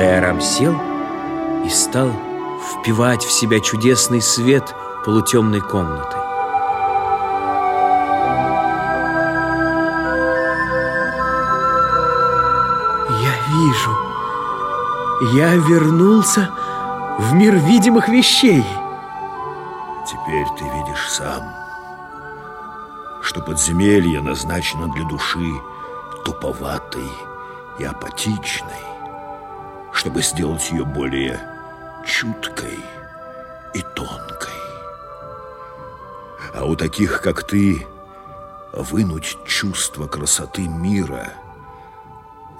Дайарам сел и стал впивать в себя чудесный свет полутемной комнаты. Я вижу, я вернулся в мир видимых вещей. Теперь ты видишь сам, что подземелье назначено для души туповатой и апатичной, чтобы сделать ее более чуткой и тонкой. А у таких, как ты, вынуть чувство красоты мира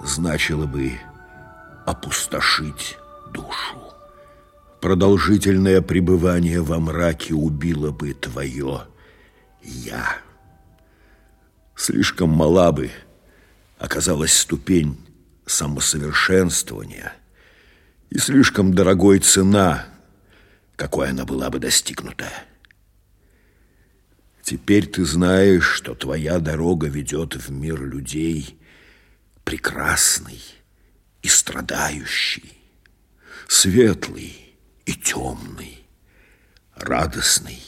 значило бы опустошить душу. Продолжительное пребывание во мраке убило бы твое «я». Слишком мала бы оказалась ступень самосовершенствования и слишком дорогой цена, какой она была бы достигнута. Теперь ты знаешь, что твоя дорога ведет в мир людей прекрасный и страдающий, светлый и темный, радостный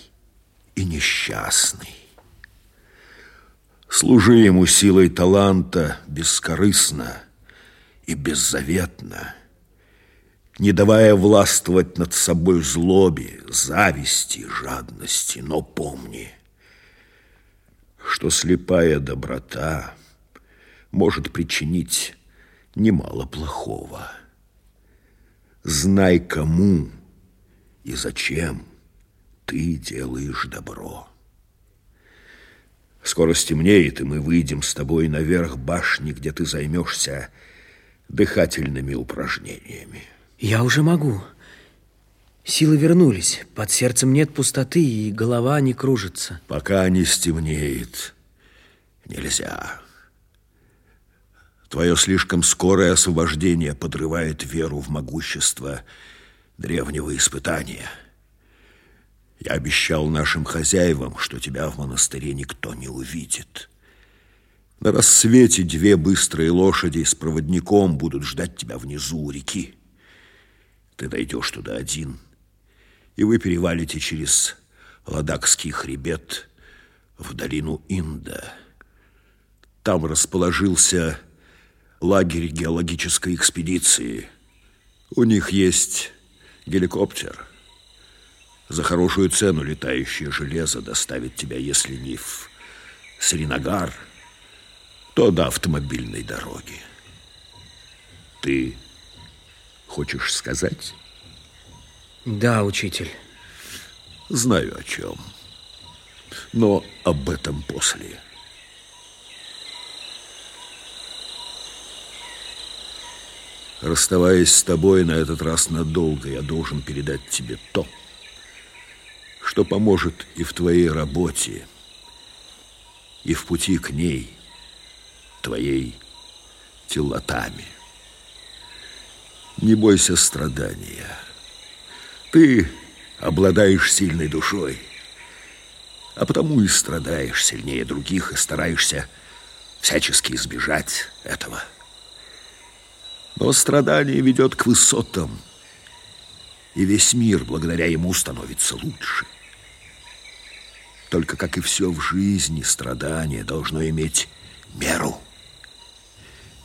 и несчастный. Служи ему силой таланта бескорыстно и беззаветно, не давая властвовать над собой злобе, зависти, жадности, но помни, что слепая доброта может причинить немало плохого. Знай, кому и зачем ты делаешь добро. Скоро стемнеет, и мы выйдем с тобой наверх башни, где ты займешься дыхательными упражнениями. Я уже могу. Силы вернулись. Под сердцем нет пустоты, и голова не кружится. Пока не стемнеет, нельзя. Твое слишком скорое освобождение подрывает веру в могущество древнего испытания. Я обещал нашим хозяевам, что тебя в монастыре никто не увидит. На рассвете две быстрые лошади с проводником будут ждать тебя внизу у реки. Ты дойдешь туда один, и вы перевалите через Ладакский хребет в долину Инда. Там расположился лагерь геологической экспедиции. У них есть геликоптер. За хорошую цену летающее железо доставит тебя, если не в Сринагар, то до автомобильной дороги. Ты хочешь сказать? Да, учитель. Знаю о чем. Но об этом после. Расставаясь с тобой на этот раз надолго, я должен передать тебе то, что поможет и в твоей работе, и в пути к ней, твоей телотами. Не бойся страдания. Ты обладаешь сильной душой, а потому и страдаешь сильнее других и стараешься всячески избежать этого. Но страдание ведет к высотам, и весь мир благодаря ему становится лучше. Только, как и все в жизни, страдание должно иметь меру.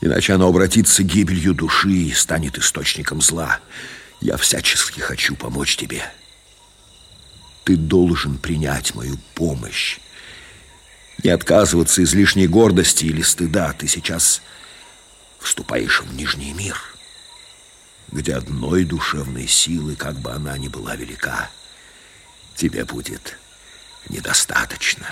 Иначе оно обратится гибелью души и станет источником зла. Я всячески хочу помочь тебе. Ты должен принять мою помощь. Не отказываться из лишней гордости или стыда. Ты сейчас вступаешь в Нижний мир, где одной душевной силы, как бы она ни была велика, тебе будет недостаточно.